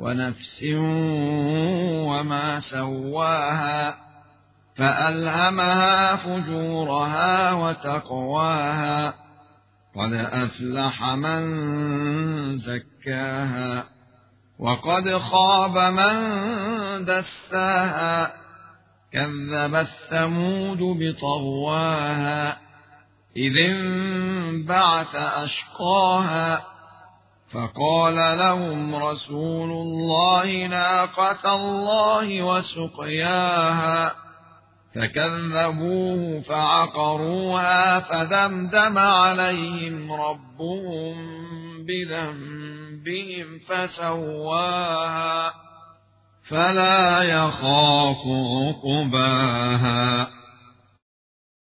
ونفس وما سواها فألهمها فجورها وتقواها قد أفلح من زكاها وقد خاب من دساها كذبت ثمود بطغواها إذ انبعث أشقاها فقال لهم رسول الله ناقة الله وسقياها فكذبوه فعقروها فدمدم عليهم ربهم بذنبهم فسواها فلا يخاف عقباها.